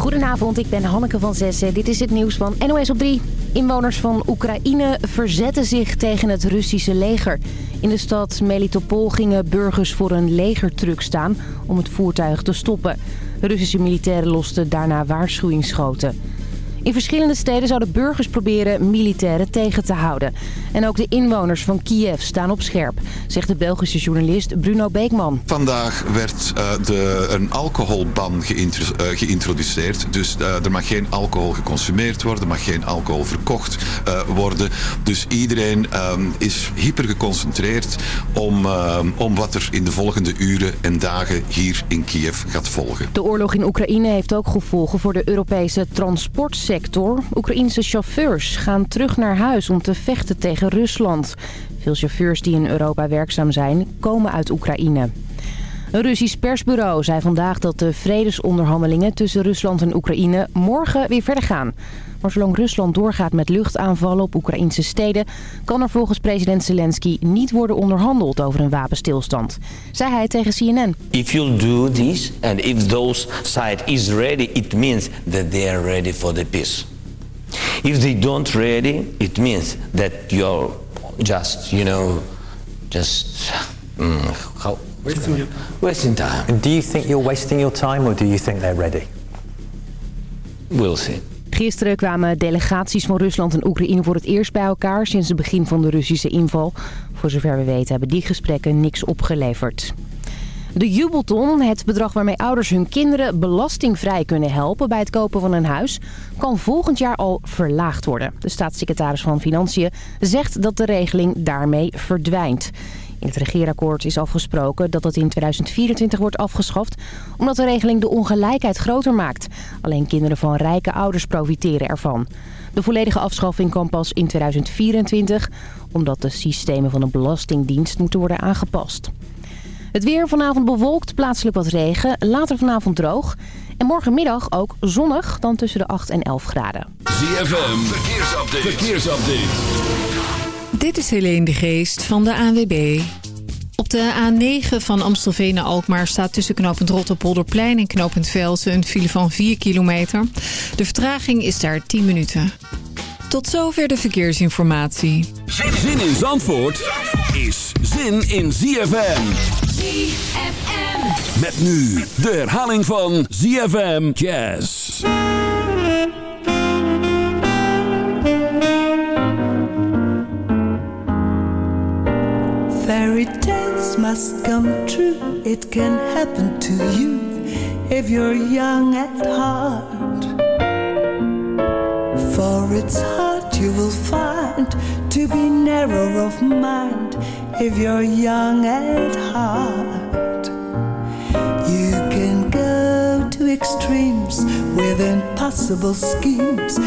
Goedenavond, ik ben Hanneke van Zessen. Dit is het nieuws van NOS op 3. Inwoners van Oekraïne verzetten zich tegen het Russische leger. In de stad Melitopol gingen burgers voor een legertruck staan om het voertuig te stoppen. Russische militairen losten daarna waarschuwingsschoten. In verschillende steden zouden burgers proberen militairen tegen te houden. En ook de inwoners van Kiev staan op scherp, zegt de Belgische journalist Bruno Beekman. Vandaag werd uh, de, een alcoholban uh, geïntroduceerd. Dus uh, er mag geen alcohol geconsumeerd worden, er mag geen alcohol verkocht worden. Dus iedereen is hyper geconcentreerd om, om wat er in de volgende uren en dagen hier in Kiev gaat volgen. De oorlog in Oekraïne heeft ook gevolgen voor de Europese transportsector sector. Oekraïense chauffeurs gaan terug naar huis om te vechten tegen Rusland. Veel chauffeurs die in Europa werkzaam zijn, komen uit Oekraïne. Een Russisch persbureau zei vandaag dat de vredesonderhandelingen tussen Rusland en Oekraïne morgen weer verder gaan. Maar zolang Rusland doorgaat met luchtaanvallen op Oekraïnse steden... kan er volgens president Zelensky niet worden onderhandeld over een wapenstilstand. Zei hij tegen CNN. If you do this and if those side is ready, it means that they are ready for the peace. If they don't ready, it means that you're just, you know, just... Mm, how, wasting, your... wasting time. And do you think you're wasting your time or do you think they're ready? We'll see. Gisteren kwamen delegaties van Rusland en Oekraïne voor het eerst bij elkaar sinds het begin van de Russische inval. Voor zover we weten hebben die gesprekken niks opgeleverd. De jubelton, het bedrag waarmee ouders hun kinderen belastingvrij kunnen helpen bij het kopen van een huis, kan volgend jaar al verlaagd worden. De staatssecretaris van Financiën zegt dat de regeling daarmee verdwijnt. In het regeerakkoord is afgesproken dat het in 2024 wordt afgeschaft... omdat de regeling de ongelijkheid groter maakt. Alleen kinderen van rijke ouders profiteren ervan. De volledige afschaffing kan pas in 2024... omdat de systemen van de Belastingdienst moeten worden aangepast. Het weer vanavond bewolkt, plaatselijk wat regen, later vanavond droog... En morgenmiddag ook zonnig, dan tussen de 8 en 11 graden. ZFM, verkeersupdate. verkeersupdate. Dit is Helene de Geest van de ANWB. Op de A9 van Amstelveen naar Alkmaar staat tussen knooppunt Rotterpolderplein en knooppunt Velsen een file van 4 kilometer. De vertraging is daar 10 minuten. Tot zover de verkeersinformatie. Zin in Zandvoort is zin in ZFM. ZFM. Met nu de herhaling van ZFM Jazz. Fairy tales must come true. It can happen to you if you're young at heart. For it's hard you will find to be narrow of mind if you're young at heart. Extremes with impossible schemes.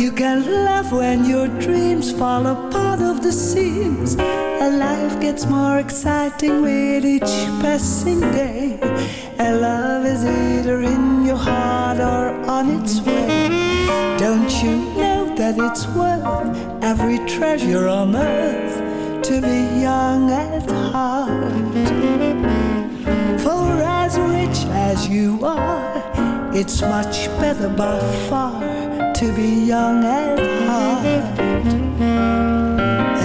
You can laugh when your dreams fall apart of the seams. And life gets more exciting with each passing day. And love is either in your heart or on its way. Don't you know that it's worth every treasure on earth to be young at heart? As you are, it's much better by far to be young at heart.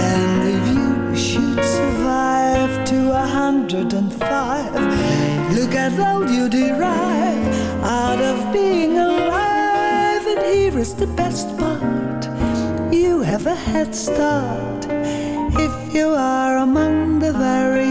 And if you should survive to a hundred and five, look at all you derive out of being alive. And here is the best part you have a head start if you are among the very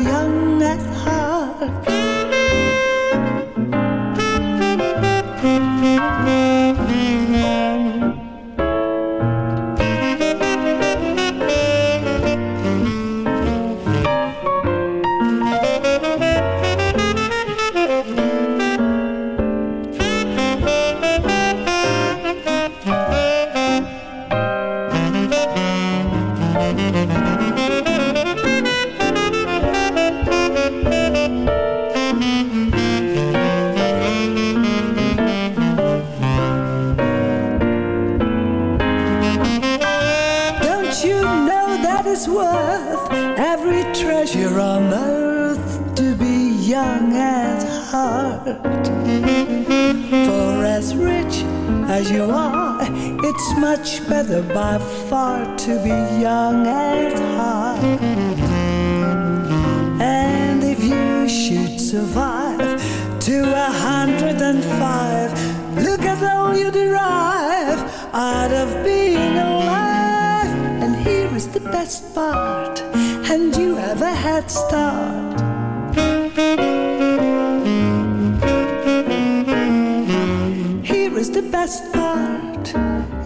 as you are. It's much better by far to be young at heart. And if you should survive to a hundred and five, look at all you derive out of being alive. And here is the best part, and you have a head start.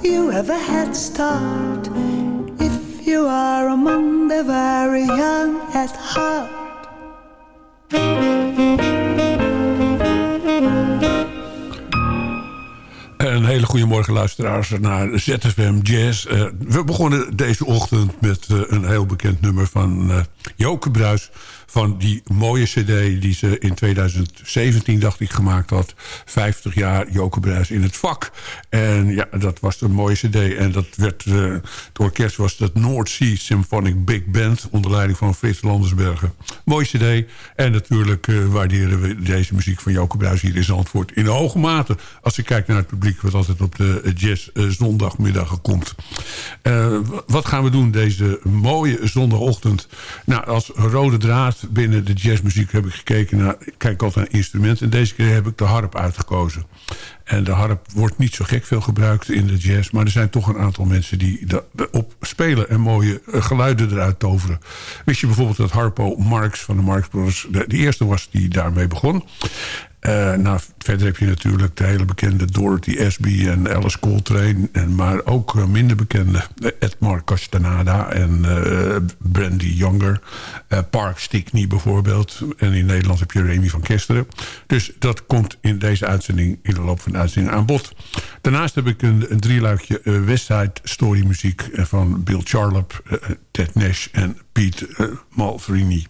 You have a head start. If you are among the very young at heart. Een hele goede morgen luisteraars naar ZFM Jazz. Eh, we begonnen deze ochtend met eh, een heel bekend nummer van uh, Joke Bruis van die mooie cd die ze in 2017, dacht ik, gemaakt had. 50 jaar Joke Bruis in het vak. En ja, dat was een mooie cd. En dat werd, uh, het orkest was het North Sea Symphonic Big Band... onder leiding van Frits Landersbergen. Mooie cd. En natuurlijk uh, waarderen we deze muziek van Joke Bruis hier in Zandvoort... in hoge mate. Als je kijkt naar het publiek wat altijd op de jazz uh, zondagmiddag komt. wat gaan we doen deze mooie zondagochtend? Nou, als rode draad binnen de jazzmuziek heb ik gekeken naar... Kijk altijd naar instrumenten. En deze keer heb ik de harp uitgekozen. En de harp wordt niet zo gek veel gebruikt in de jazz... maar er zijn toch een aantal mensen die op spelen... en mooie geluiden eruit toveren. Wist je bijvoorbeeld dat Harpo Marx van de Marx Brothers... de, de eerste was die daarmee begon... Uh, nou, verder heb je natuurlijk de hele bekende Dorothy Asby en Alice Coltrane. En, maar ook uh, minder bekende Edmar Castaneda en Brandy Younger. Park Stickney bijvoorbeeld. En in Nederland heb je Remy van Kesteren. Dus dat komt in deze uitzending, in de loop van de uitzending aan bod. Daarnaast heb ik een, een drieluikje Westside Story muziek van Bill Charlap, Ted Nash en Pete Malverini.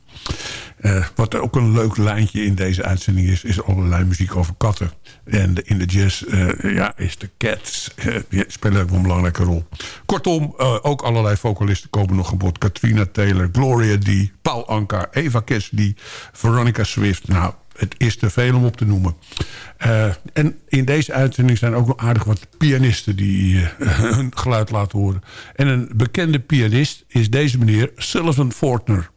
Uh, wat ook een leuk lijntje in deze uitzending is... is allerlei muziek over katten. En in de jazz uh, ja, is de cats uh, spelen ook een belangrijke rol. Kortom, ook allerlei vocalisten komen nog aan. Katrina Taylor, Gloria D, Paul Anka, Eva Cassidy, Veronica Swift. Nou, het is te veel om op te noemen. en in deze uitzending zijn ook nog aardig wat pianisten... die hun geluid laten horen. En een bekende pianist is deze meneer Sullivan Fortner.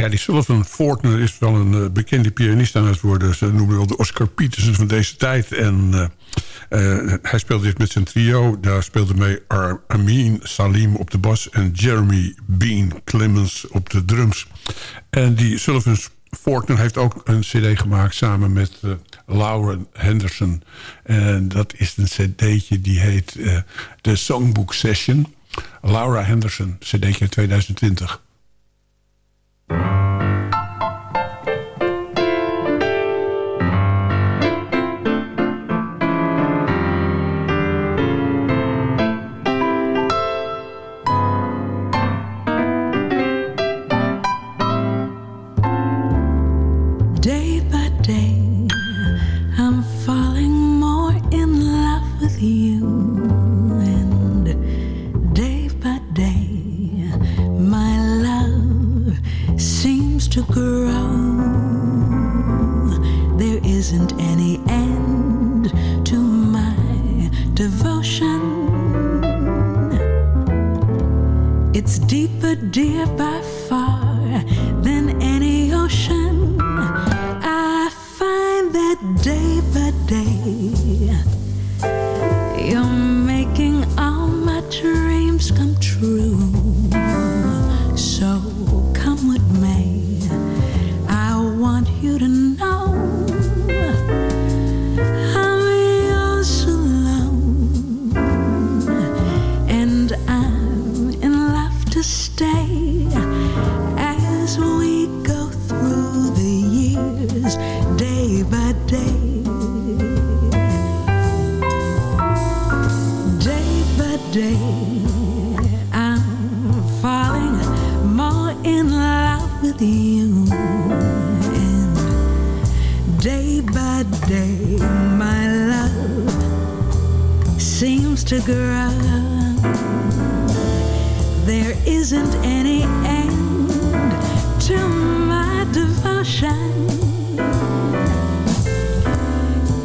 Ja, die Sullivan Fortner is wel een uh, bekende pianist aan het worden. Ze noemen wel de Oscar Peterson van deze tijd. En uh, uh, hij speelde dit met zijn trio. Daar speelde mee Ar Amin Salim op de bas... en Jeremy Bean Clemens op de drums. En die Sullivan Fortner heeft ook een cd gemaakt samen met Laura Henderson. En dat is een cd'tje die heet The Songbook Session. Laura Henderson, cd'tje 2020. Mm-hmm. any end to my devotion.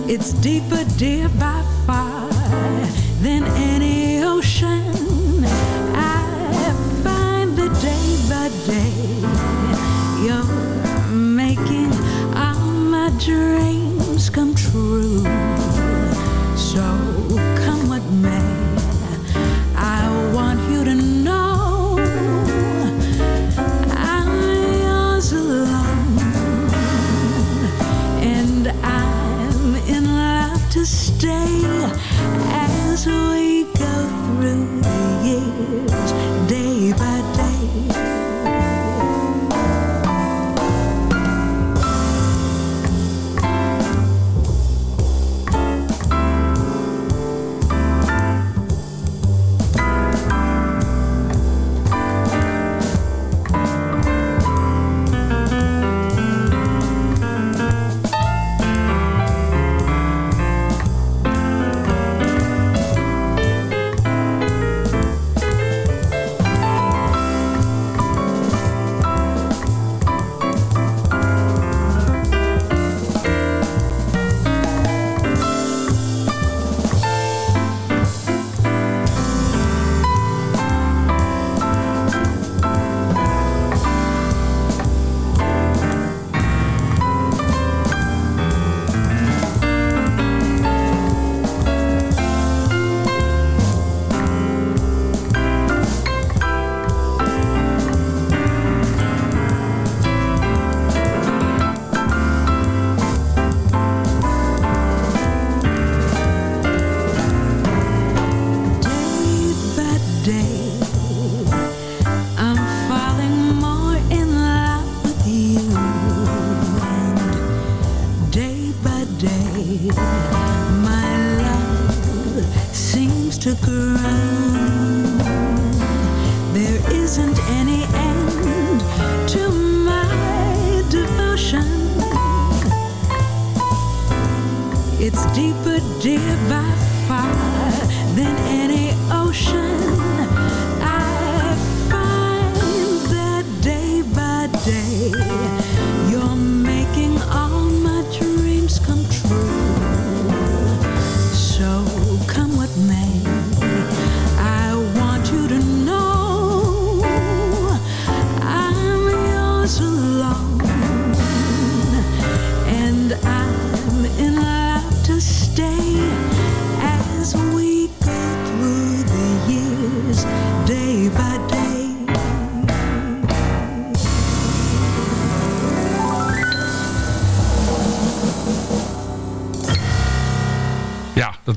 It's deeper, dear, by far than any ocean.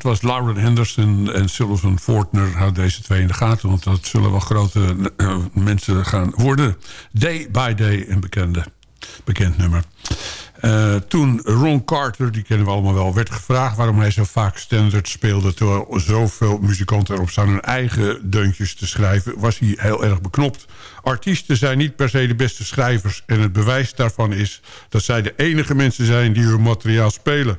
Dat was Lauren Henderson en Sullivan Fortner. Houd deze twee in de gaten, want dat zullen wel grote uh, mensen gaan worden. Day by Day, een bekende, bekend nummer. Uh, toen Ron Carter, die kennen we allemaal wel, werd gevraagd... waarom hij zo vaak standard speelde... terwijl zoveel muzikanten erop staan hun eigen deuntjes te schrijven... was hij heel erg beknopt. Artiesten zijn niet per se de beste schrijvers... en het bewijs daarvan is dat zij de enige mensen zijn die hun materiaal spelen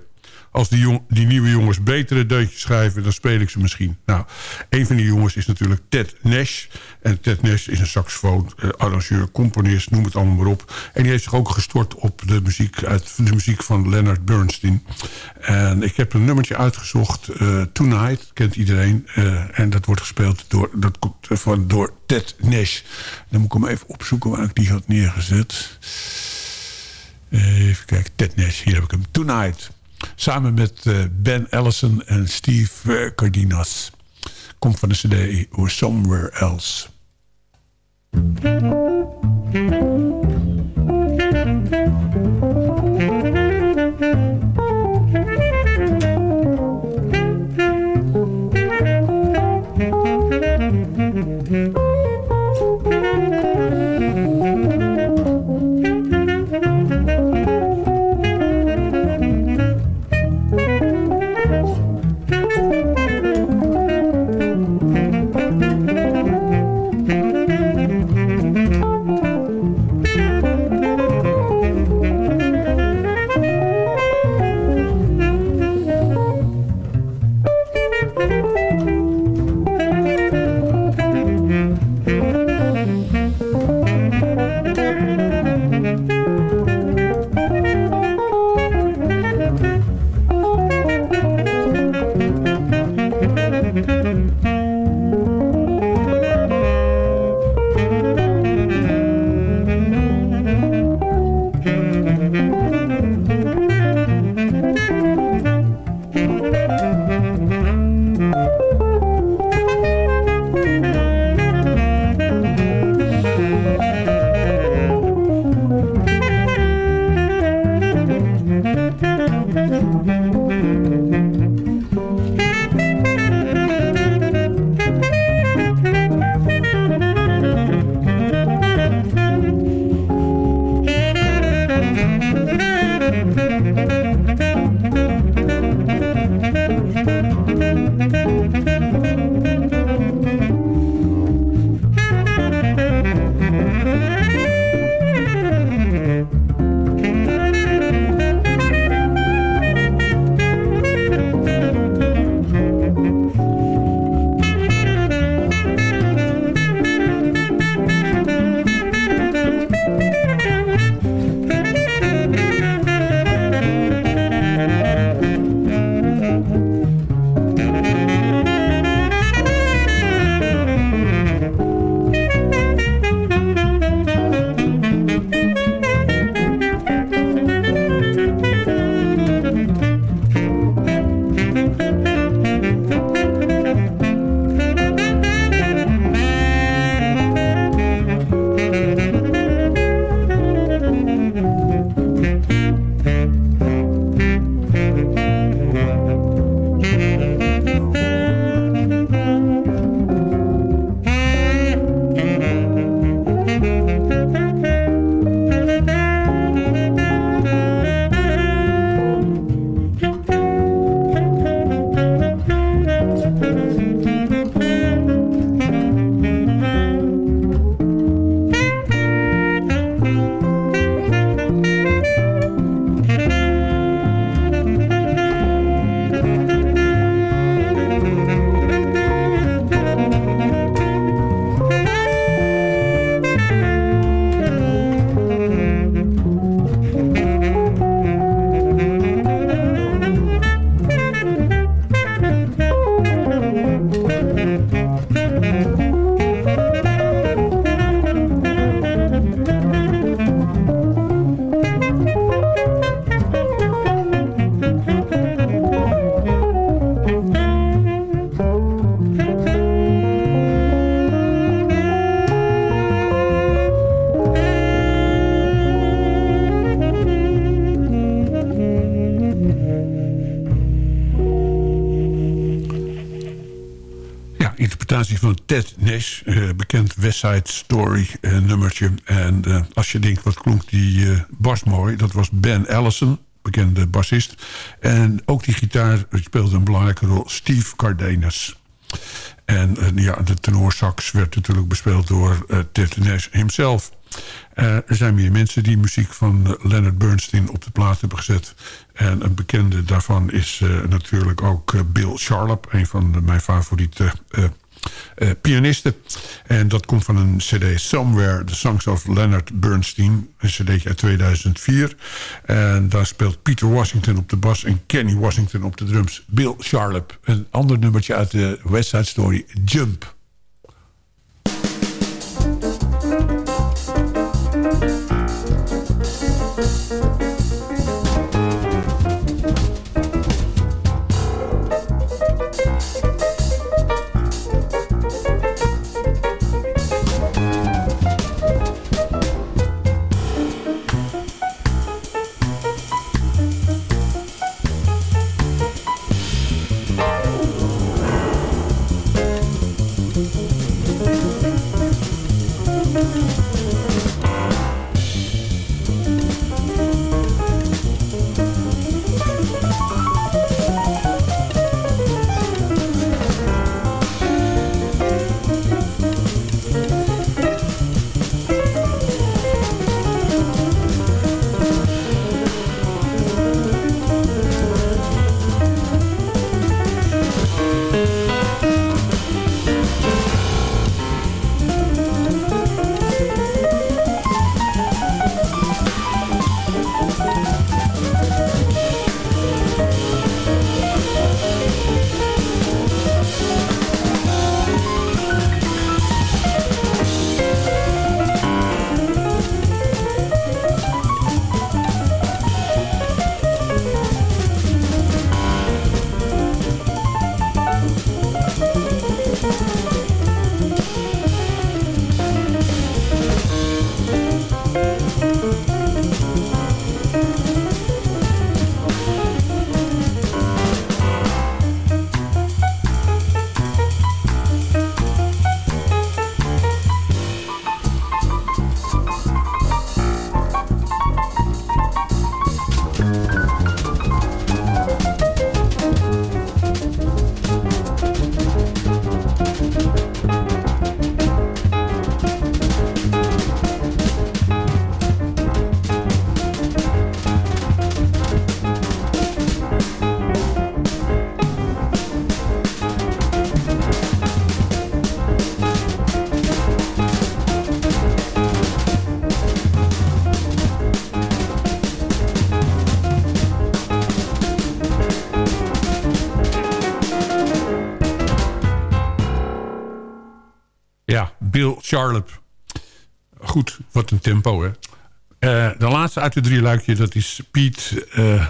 als die, jong, die nieuwe jongens betere deuntjes schrijven... dan speel ik ze misschien. Nou, een van die jongens is natuurlijk Ted Nash. En Ted Nash is een saxofoon, uh, arrangeur, componist, noem het allemaal maar op. En die heeft zich ook gestort op de muziek, uit, de muziek van Leonard Bernstein. En ik heb een nummertje uitgezocht, uh, Tonight, kent iedereen. Uh, en dat wordt gespeeld door, dat komt van, door Ted Nash. Dan moet ik hem even opzoeken waar ik die had neergezet. Even kijken, Ted Nash, hier heb ik hem. Tonight. Samen met eh, Ben Allison en Steve Cardinas. Komt van de cd Or Somewhere Else. Ted Nash, eh, bekend West Side Story eh, nummertje. En eh, als je denkt, wat klonk die bas mooi, dat was Ben Allison, bekende bassist. En ook die gitaar speelde een belangrijke rol, Steve Cardenas. En ja, de tenorsax werd natuurlijk bespeeld door Ted Nash himself. Er zijn meer mensen die muziek van Leonard Bernstein op de plaat hebben gezet. En een bekende daarvan is natuurlijk ook Bill Charlap. Een van mijn favoriete eh, pianisten. En dat komt van een cd Somewhere, The Songs of Leonard Bernstein. Een cd uit 2004. En daar speelt Peter Washington op de bas en Kenny Washington op de drums. Bill Charlap. Een ander nummertje uit de West Side Story, Jump. Bill. Goed, wat een tempo, hè. Eh, de laatste uit de drie luikje, dat is Pete eh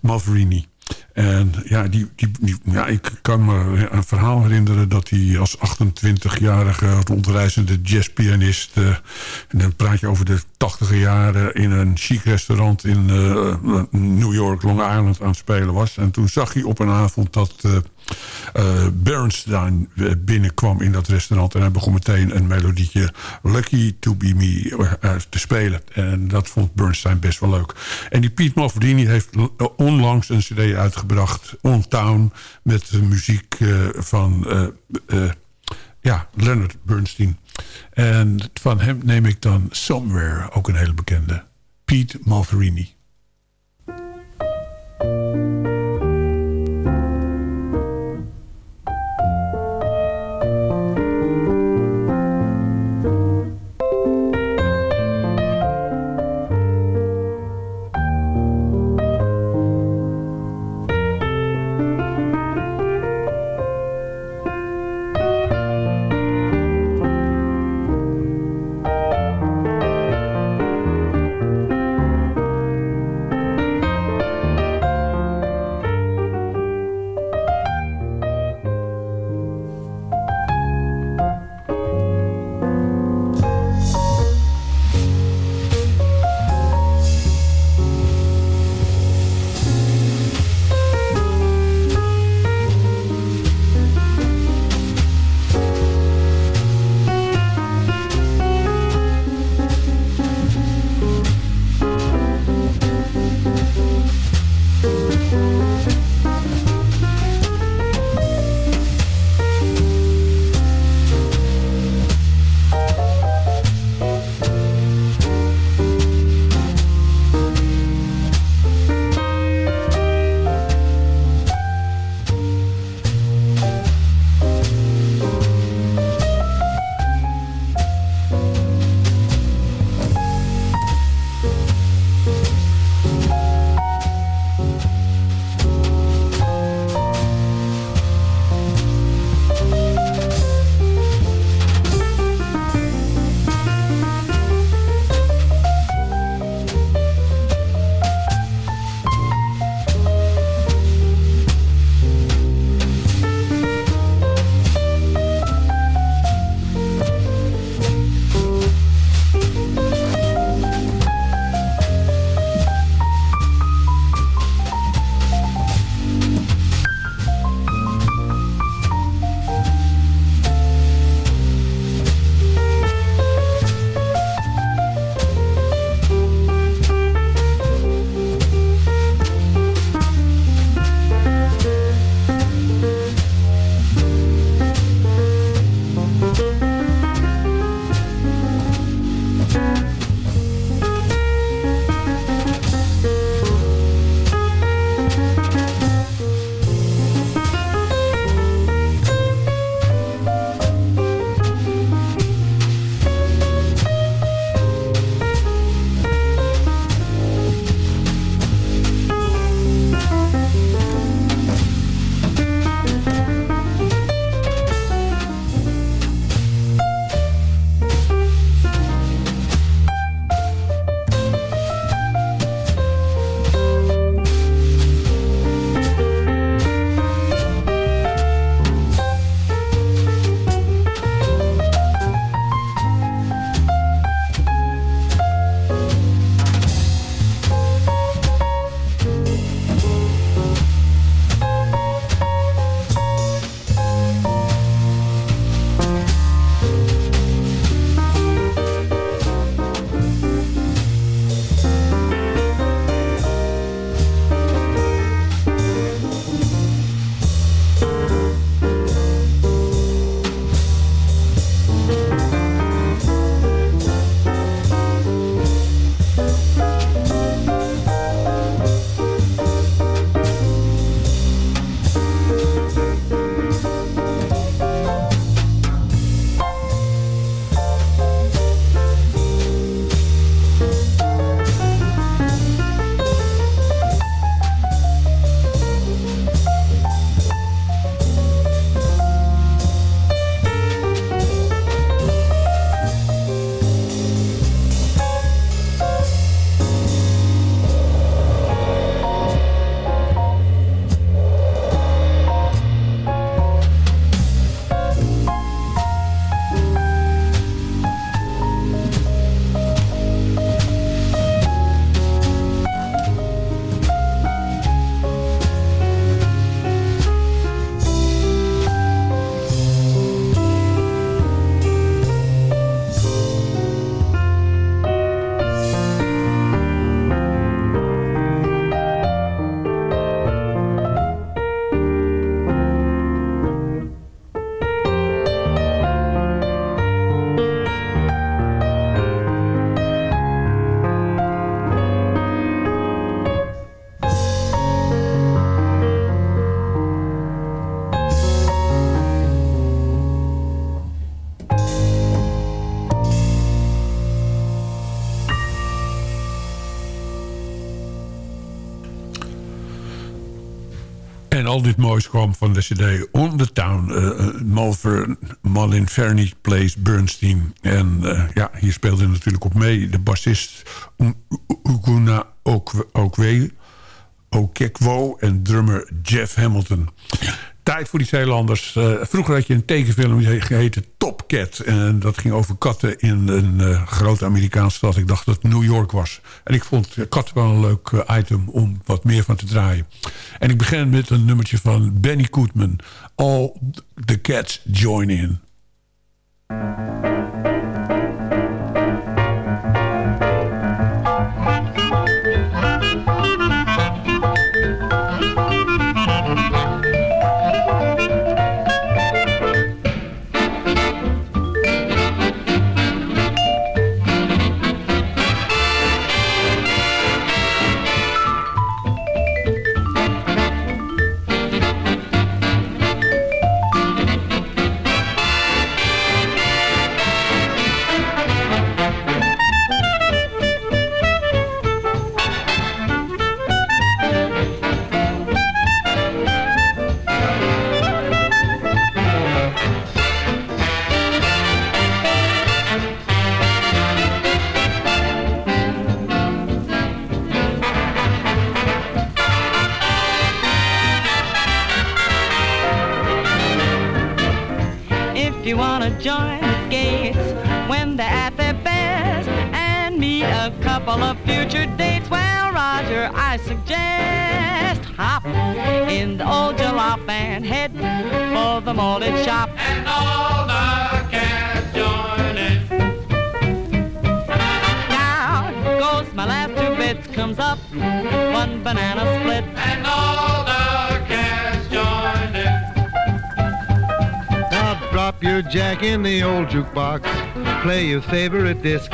Malverini. En ja, die, die, ja, ik kan me een verhaal herinneren... dat hij als 28-jarige rondreizende jazzpianist... eh, en dan praat je over de 80 jaren... in een chic restaurant in New York, Long Island aan het spelen was. En toen zag hij op een avond dat... eh, Bernstein eh, binnenkwam in dat restaurant... en hij begon meteen een melodietje Lucky to be me eh, te spelen. En dat vond Bernstein best wel leuk. En die Piet Malverdini heeft onlangs een cd uitgebracht... On Town, met muziek van ja, Leonard Bernstein. En van hem neem ik dan Somewhere, ook een hele bekende. Piet Malverini. Kwam van de cd On the Town. Uh, Malin Fernie plays Bernstein. En uh, ja, hier speelde natuurlijk op mee de bassist Uguna Okwe, Okekwo en drummer Jeff Hamilton tijd voor die Zeelanders. Uh, vroeger had je een tekenfilm die heette Top Cat. En dat ging over katten in een uh, grote Amerikaanse stad. Ik dacht dat het New York was. En ik vond katten wel een leuk item om wat meer van te draaien. En ik begin met een nummertje van Benny Koetman. All the Cats Join In. Play your favorite disc.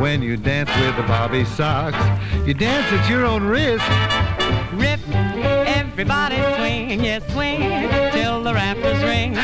When you dance with the Bobby Sox, you dance at your own risk. Rip, everybody swing, yes, swing till the rafters ring.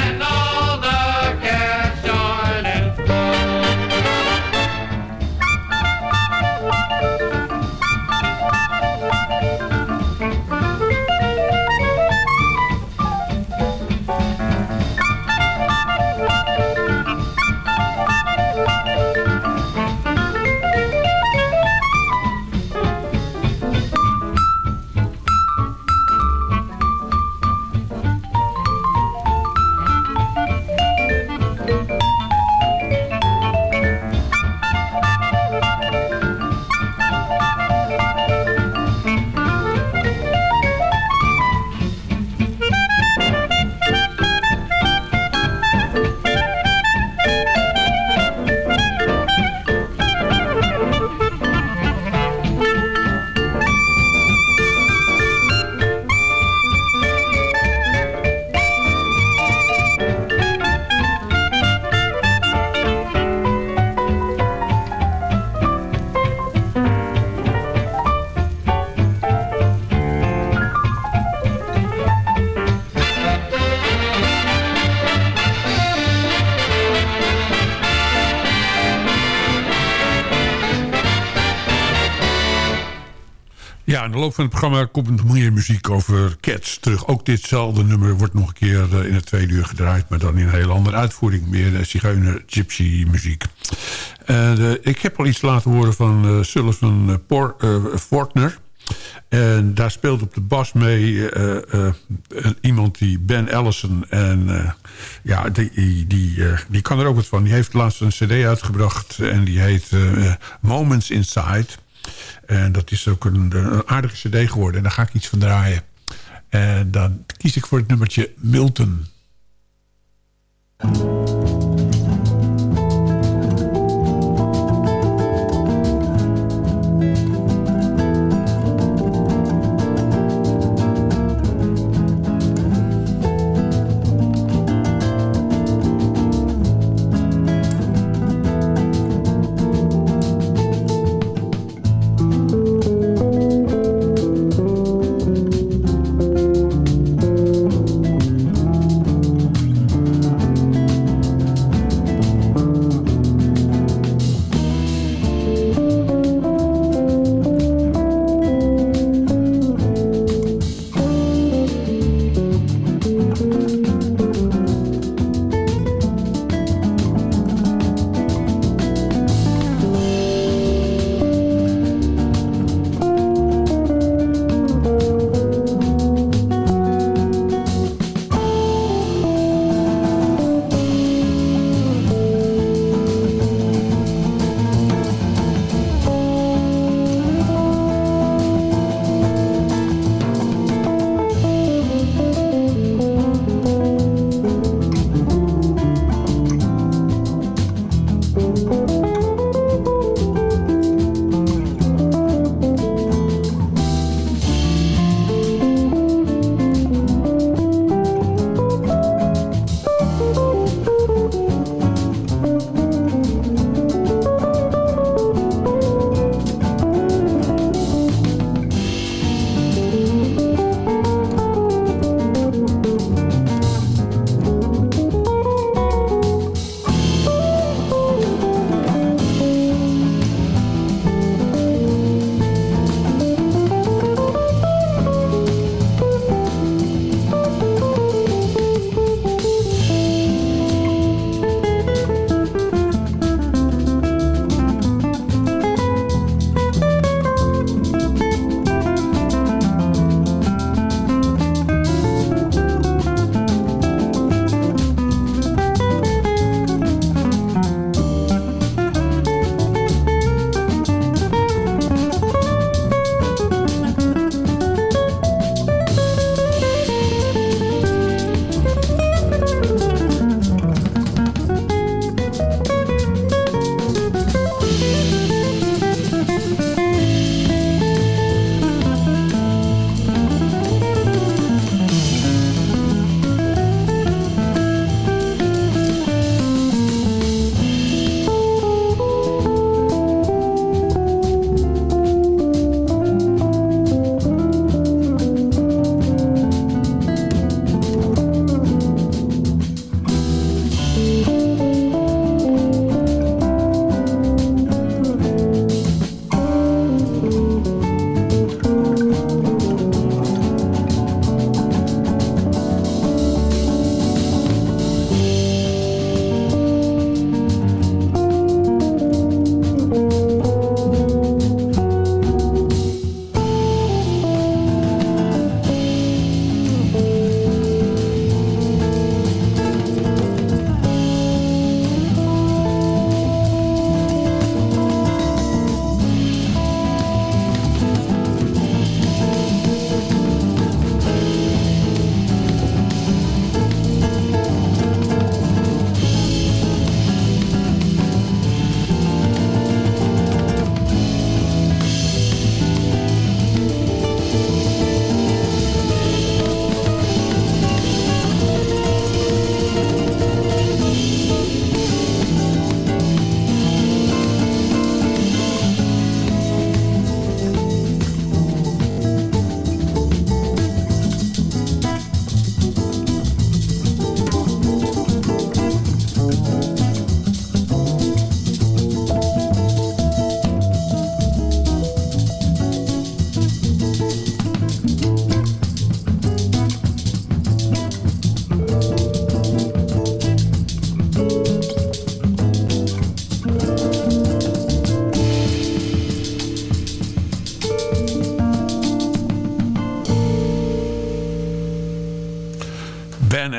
Loop van het programma komt meer muziek over Cats terug. Ook ditzelfde nummer wordt nog een keer eh, in het tweede uur gedraaid... maar dan in een heel andere uitvoering. Meer uh, zigeuner gypsy muziek. Uh, ik heb al iets laten horen van Sullivan Por, Fortner. En daar speelt op de bas mee iemand die Ben Allison. En ja, die, die, die kan er ook wat van. Die heeft laatst een cd uitgebracht en die heet Moments Inside... En dat is ook een, aardige cd geworden. En daar ga ik iets van draaien. En dan kies ik voor het nummertje Milton.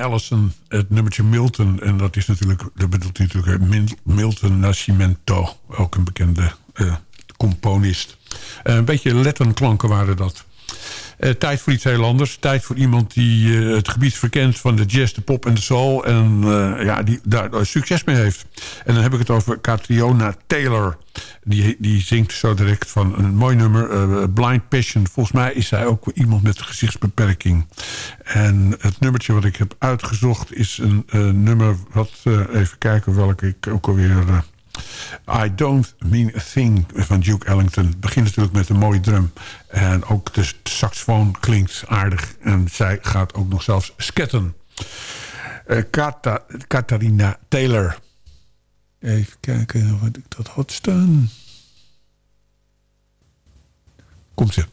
Allison, het nummertje Milton. En dat is natuurlijk, dat bedoelt natuurlijk Milton Nascimento. Ook een bekende eh, componist. Eh, een beetje Latin-klanken waren dat. Eh, tijd voor iets heel anders. Tijd voor iemand die eh, het gebied verkent van de jazz, de pop en de soul. En eh, ja, die daar succes mee heeft. En dan heb ik het over Catriona Taylor. Die, die zingt zo direct van een mooi nummer, Blind Passion. Volgens mij is zij ook iemand met gezichtsbeperking. En het nummertje wat ik heb uitgezocht is een nummer... wat, even kijken welke ik ook alweer... eh, I Don't Mean a Thing van Duke Ellington. Het begint natuurlijk met een mooie drum. En ook de saxofoon klinkt aardig. En zij gaat ook nog zelfs sketten. Eh Kata- Katharina Taylor. Even kijken wat ik dat had staan. Komt ze.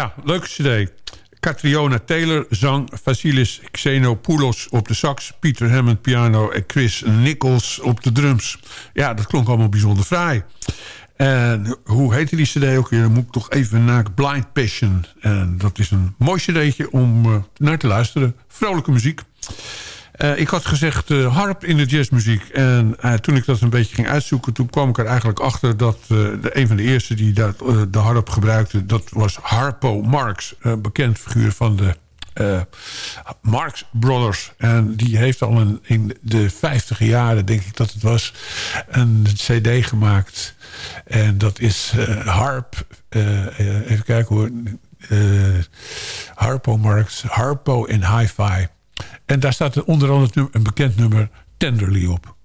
Ja, leuke cd. Catriona Taylor zang, Vasilis Xenopoulos op de sax... Peter Hammond piano en Chris Nichols op de drums. Ja, dat klonk allemaal bijzonder fraai. En hoe heette die cd ook weer? Dan moet ik toch even naar Blind Passion. En dat is een mooi cd'tje om eh, naar te luisteren. Vrolijke muziek. Eh, ik had gezegd eh, harp in de jazzmuziek. En eh, toen ik dat een beetje ging uitzoeken... toen kwam ik er eigenlijk achter dat de, een van de eerste die dat, de harp gebruikte... dat was Harpo Marx, een bekend figuur van de Marx Brothers. En die heeft al in de vijftige jaren, denk ik dat het was... een cd gemaakt. En dat is harp... even kijken hoor... Harpo Marx, Harpo en Hi-Fi. En daar staat onder andere een bekend nummer Tenderly op.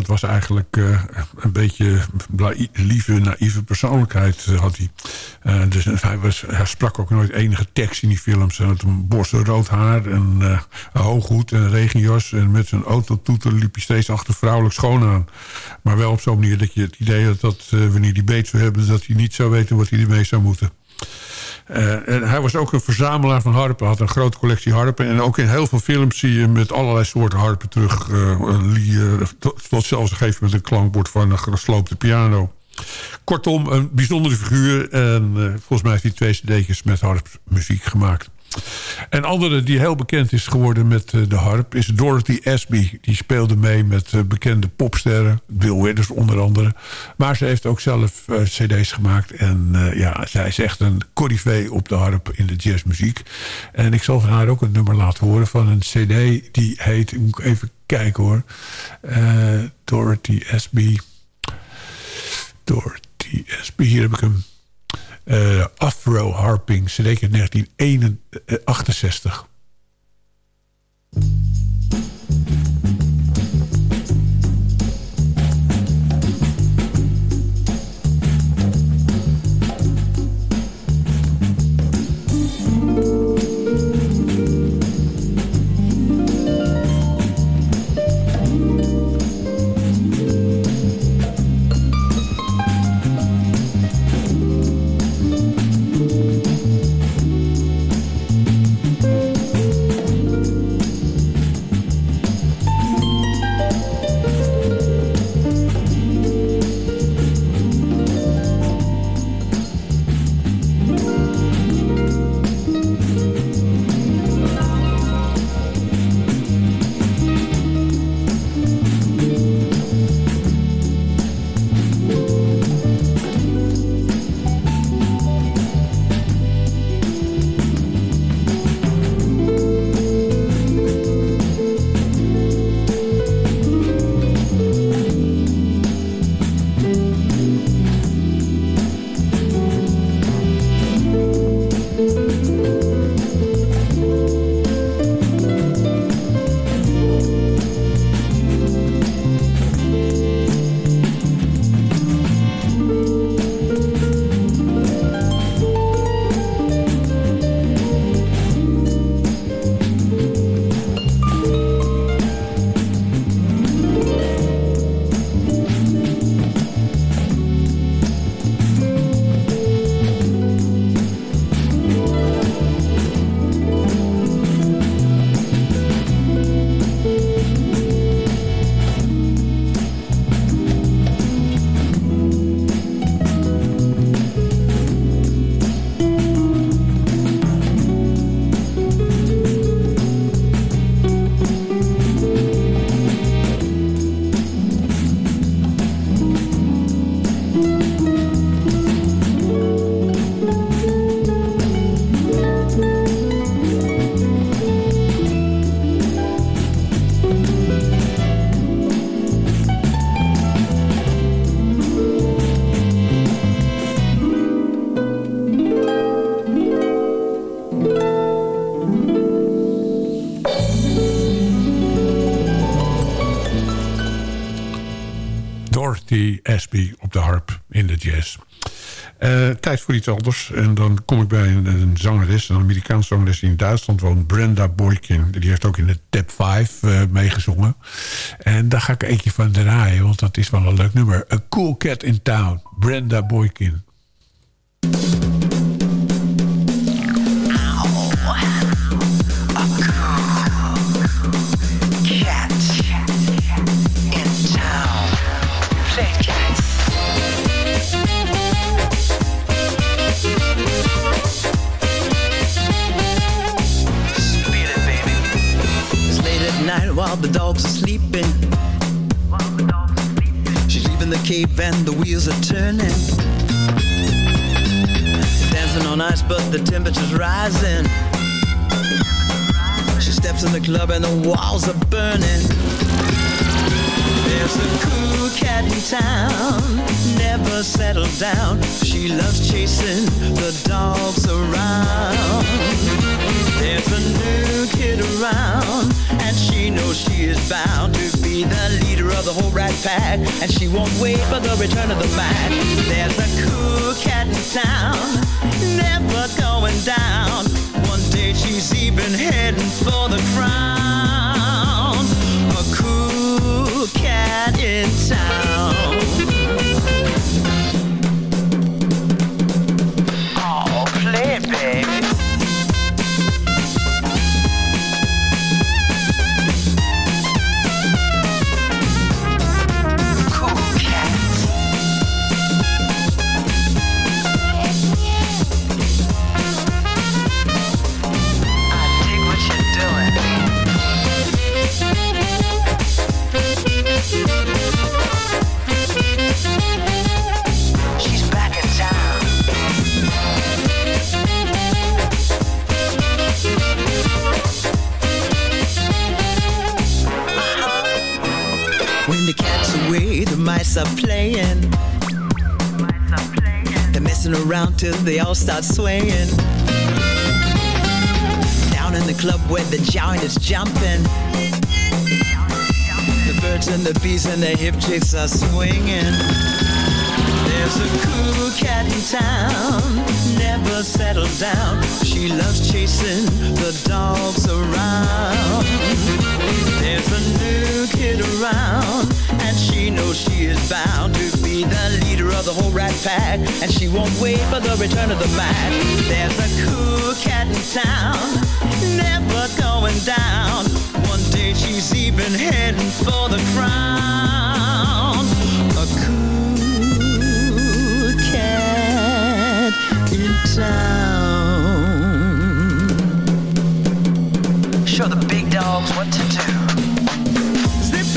dat was eigenlijk eh, een beetje lieve, naïeve persoonlijkheid eh, had hij. Eh, dus hij, was, hij sprak ook nooit enige tekst in die films. Hij had een borstenrood haar en eh, een hooghoed en een regenjas. En met zijn autotoeter liep hij steeds achter vrouwelijk schoon aan. Maar wel op zo'n manier dat je het idee had dat wanneer hij beet zou hebben... dat hij niet zou weten wat hij ermee zou moeten. Eh, en hij was ook een verzamelaar van harpen. Had een grote collectie harpen. En ook in heel veel films zie je met allerlei soorten harpen terug. eh, een lier, tot, tot zelfs een gegeven moment een klankbord van een gesloopte piano. Kortom, een bijzondere figuur. En eh, volgens mij heeft hij twee cd'tjes met harpmuziek gemaakt. Een andere die heel bekend is geworden met eh, de harp is Dorothy Asby. Die speelde mee met eh, bekende popsterren. Bill Withers onder andere. Maar ze heeft ook zelf eh, cd's gemaakt. En ja, zij is echt een corrivee op de harp in de jazzmuziek. En ik zal van haar ook een nummer laten horen van een cd die heet... Ik moet even kijken hoor. Dorothy Asby. Dorothy Asby, hier heb ik hem. Eh, Afro Harping, uit 1968. Asby op de harp in de jazz. Eh, tijd voor iets anders. En dan kom ik bij een, een zangeres, een Amerikaanse zangeres die in Duitsland woont, Brenda Boykin. Die heeft ook in de Tap 5 eh, meegezongen. En daar ga ik eentje van draaien, want dat is wel een leuk nummer. A Cool Cat in Town, Brenda Boykin. While the dogs are sleeping. She's leaving the cave and the wheels are turning. Dancing on ice, but the temperature's rising. She steps in the club and the walls are burning. There's a cool cat in town, never settled down. She loves chasing the dogs around. There's a new kid around, and she knows she is bound to be the leader of the whole rat pack, and she won't wait for the return of the Mac. There's a cool cat in town, never going down. One day she's even heading for the crown. A cool cat in town. Are playing. They're messing around till they all start swaying. Down in the club where the giant is jumping. The birds and the bees and the hip chicks are swinging. There's a cool cat in town, never settled down. She loves chasing the dogs around. There's a new kid around, she knows she is bound to be the leader of the whole rat pack, and she won't wait for the return of the Mac. There's a cool cat in town, never going down. One day she's even heading for the crown. A cool cat in town. Show the big dogs what to do.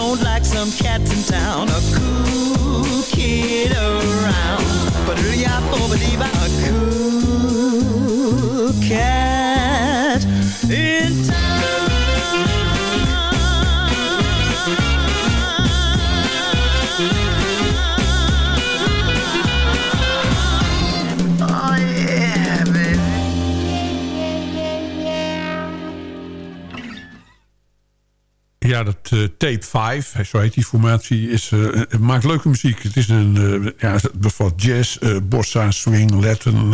Who don't like some cats in town? A cool kid around. But oh, a cool cat in town. Oh, yeah, baby. Ja, dat eh, Tape 5, zo heet die formatie, is, eh, eh, maakt leuke muziek. Het is een, ja, het bevat jazz, bossa, swing, Latin.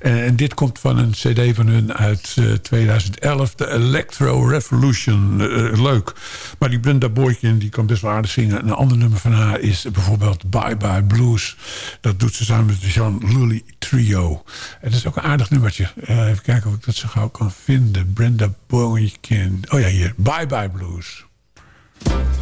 en, en dit komt van een cd van hun uit eh, 2011, de Electro Revolution. Leuk. Maar die Brenda Boykin, die kan best wel aardig zingen. Een ander nummer van haar is bijvoorbeeld Bye Bye Blues. Dat doet ze samen met de Jean Lully Trio. En dat is ook een aardig nummertje. Even kijken of ik dat zo gauw kan vinden. Brenda Boykin. Oh ja, hier. Bye Bye Blues. Bye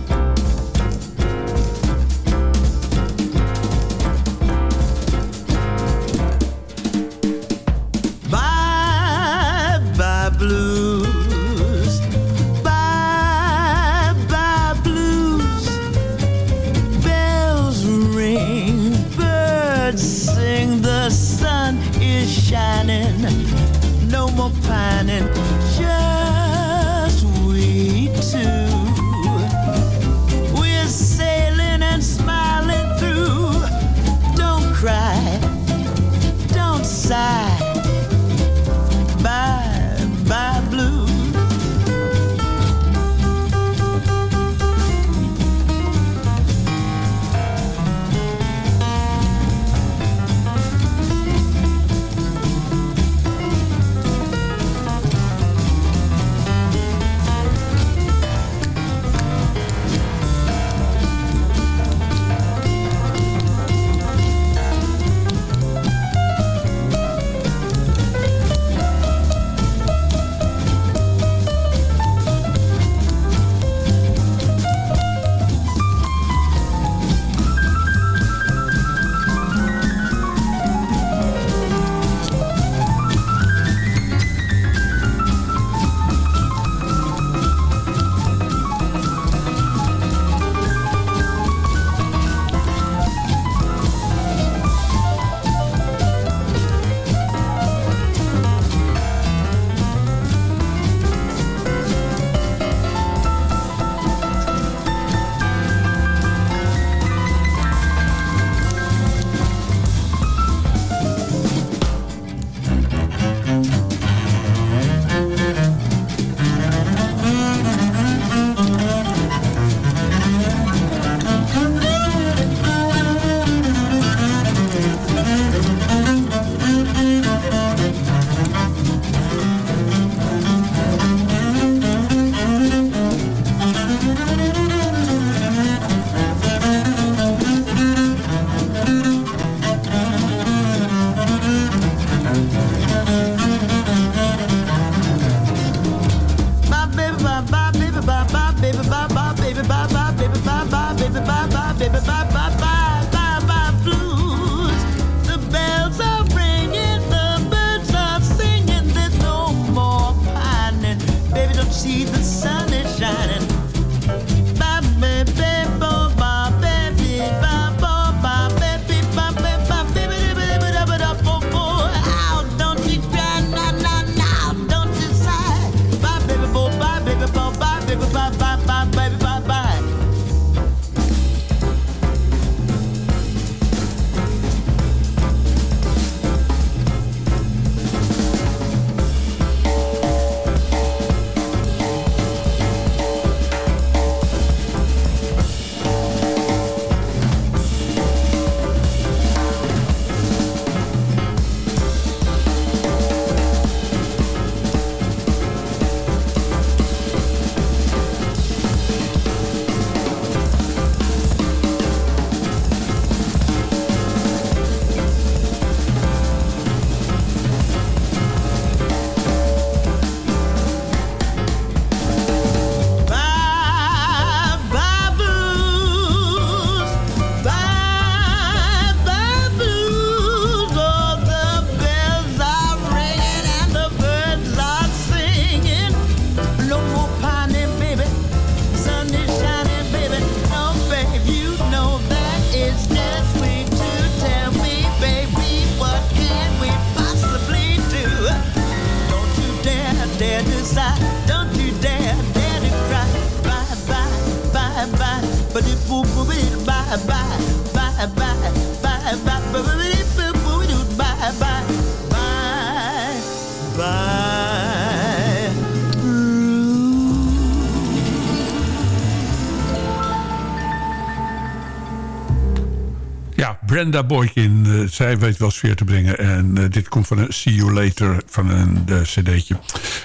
Brenda Boykin, eh, zij weet wel sfeer te brengen. En eh, dit komt van een See You Later van een uh, cd'tje.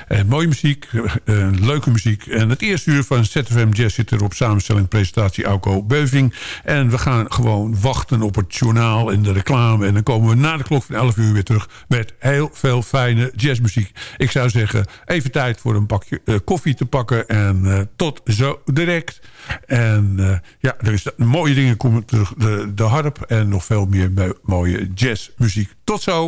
Eh, mooie muziek, eh, leuke muziek. En het eerste uur van ZFM Jazz zit er op samenstelling, presentatie Auko Beuving. En we gaan gewoon wachten op het journaal en de reclame. En dan komen we na de klok van 11 uur weer terug met heel veel fijne jazzmuziek. Ik zou zeggen, even tijd voor een bakje eh, koffie te pakken. En eh, tot zo direct. En eh, ja, er is mooie dingen komen terug. De, de harp en nog veel meer mo- mooie jazzmuziek. Tot zo.